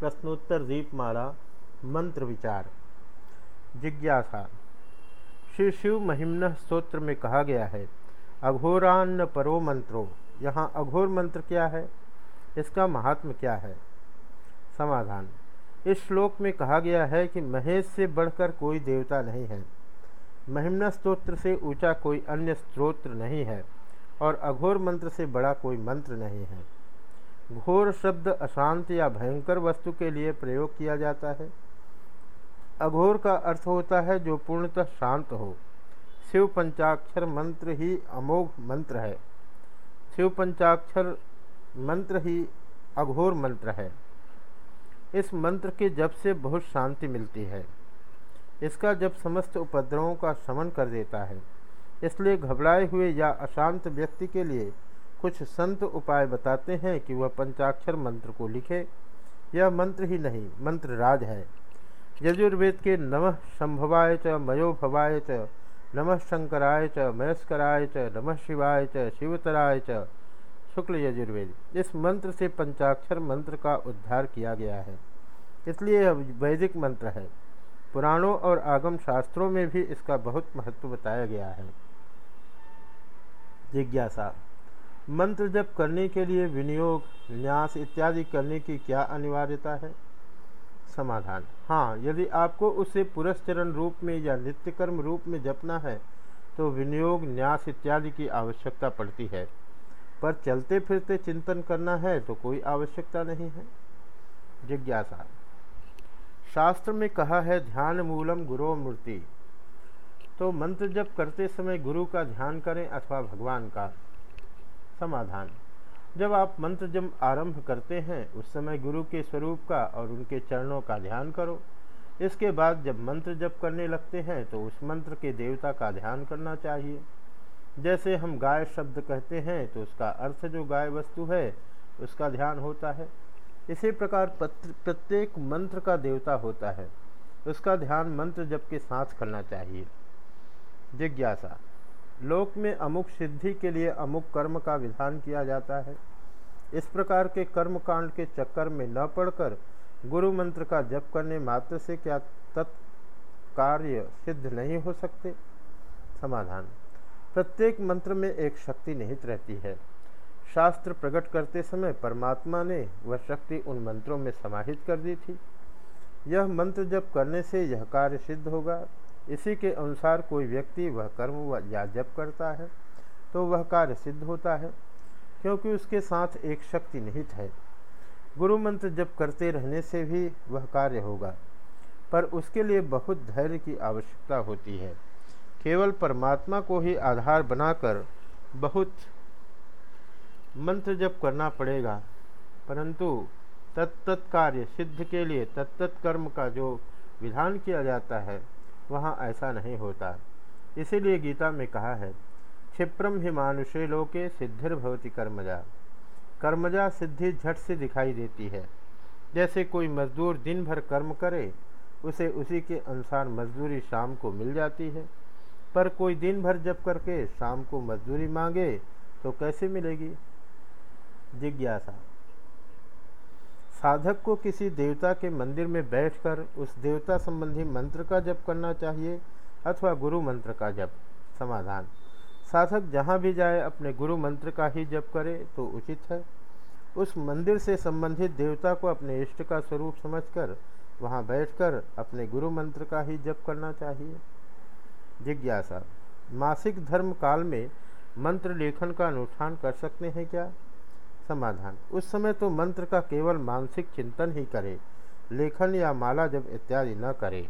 प्रश्नोत्तर दीपमाला, मंत्र विचार। जिज्ञासा। श्री शिव महिमन स्त्रोत्र में कहा गया है, अघोरान्न परो मंत्रो यहाँ अघोर मंत्र क्या है? इसका महात्म क्या है? समाधान। इस श्लोक में कहा गया है कि महेश से बढ़कर कोई देवता नहीं है। महिमना स्त्रोत्र से ऊँचा कोई अन्य स्त्रोत्र नहीं है और अघोर मंत्र से बड़ा कोई मंत्र नहीं है। घोर शब्द अशांत या भयंकर वस्तु के लिए प्रयोग किया जाता है। अघोर का अर्थ होता है जो पूर्णतः शांत हो। शिव पंचाक्षर मंत्र ही अमोघ मंत्र है। शिव पंचाक्षर मंत्र ही अघोर मंत्र है। इस मंत्र के जप से बहुत शांति मिलती है। इसका जब समस्त उपद्रवों का शमन कर देता है। इसलिए घबराए हुए या अशांत व्यक्ति के लिए कुछ संत उपाय बताते हैं कि वह पंचाक्षर मंत्र को लिखे। यह मंत्र ही नहीं, मंत्र राज है। यजुर्वेद के नमः संभवाय च मयो भवाय च, नमः शंकराय च, मयस्कराय च, नमः शिवाय च, शिवतराय च। शुक्ल यजुर्वेद, इस मंत्र से पंचाक्षर मंत्र का उद्धार किया गया है। इसलिए यह वैदिक मंत्र है। पुराणों और आगम शास्त्रों में भी इसका बहुत महत्व बताया गया है। जिज्ञासा मंत्र जप करने के लिए विनियोग न्यास इत्यादि करने की क्या अनिवार्यता है? समाधान। हाँ यदि आपको उसे पुरस्चरण रूप में या नित्य कर्म रूप में जपना है तो विनियोग, न्यास इत्यादि की आवश्यकता पड़ती है। पर चलते फिरते चिंतन करना है तो कोई आवश्यकता नहीं है। जिज्ञासा। शास्त्र में कहा है, ध्यान मूलम गुरु मूर्ति। तो मंत्र जप करते समय गुरु का ध्यान करें अथवा भगवान का। समाधान। जब आप मंत्र जब आरंभ करते हैं, उस समय गुरु के स्वरूप का और उनके चरणों का ध्यान करो। इसके बाद जब मंत्र जप करने लगते हैं तो उस मंत्र के देवता का ध्यान करना चाहिए। जैसे हम गाय शब्द कहते हैं तो उसका अर्थ जो गाय वस्तु है, उसका ध्यान होता है। इसी प्रकार प्रत्येक मंत्र का देवता होता है। उसका ध्यान मंत्र जप के साथ करना चाहिए। जिज्ञासा लोक में अमुक सिद्धि के लिए अमुक कर्म का विधान किया जाता है। इस प्रकार के कर्म कांड के चक्कर में न पड़कर गुरु मंत्र का जप करने मात्र से क्या तत्कार्य सिद्ध नहीं हो सकते? समाधान। प्रत्येक मंत्र में एक शक्ति निहित रहती है। शास्त्र प्रकट करते समय परमात्मा ने वह शक्ति उन मंत्रों में समाहित कर दी थी। यह मंत्र जप करने से यह कार्य सिद्ध होगा। इसी के अनुसार कोई व्यक्ति वह कर्म व या जप करता है तो वह कार्य सिद्ध होता है, क्योंकि उसके साथ एक शक्ति निहित है। गुरु मंत्र जप करते रहने से भी वह कार्य होगा, पर उसके लिए बहुत धैर्य की आवश्यकता होती है। केवल परमात्मा को ही आधार बनाकर बहुत मंत्र जप करना पड़ेगा, परंतु तत्त कार्य सिद्ध के लिए तत्त कर्म का जो विधान किया जाता है वहाँ ऐसा नहीं होता। इसीलिए गीता में कहा है क्षिप्रम ही मानुषे लोके सिद्धिर भवती कर्मजा। कर्मजा सिद्धि झट से दिखाई देती है। जैसे कोई मजदूर दिन भर कर्म करे, उसे उसी के अनुसार मजदूरी शाम को मिल जाती है। पर कोई दिन भर जब करके शाम को मजदूरी मांगे तो कैसे मिलेगी? जिज्ञासा। साधक को किसी देवता के मंदिर में बैठकर उस देवता संबंधी मंत्र का जप करना चाहिए अथवा गुरु मंत्र का जप। समाधान। साधक जहाँ भी जाए, अपने गुरु मंत्र का ही जप करे तो उचित है। उस मंदिर से संबंधित देवता को अपने इष्ट का स्वरूप समझकर वहाँ बैठकर अपने गुरु मंत्र का ही जप करना चाहिए। जिज्ञासा। मासिक धर्म काल में मंत्र लेखन का अनुष्ठान कर सकते हैं क्या? समाधान। उस समय तो मंत्र का केवल मानसिक चिंतन ही करे, लेखन या माला जब इत्यादि न करे।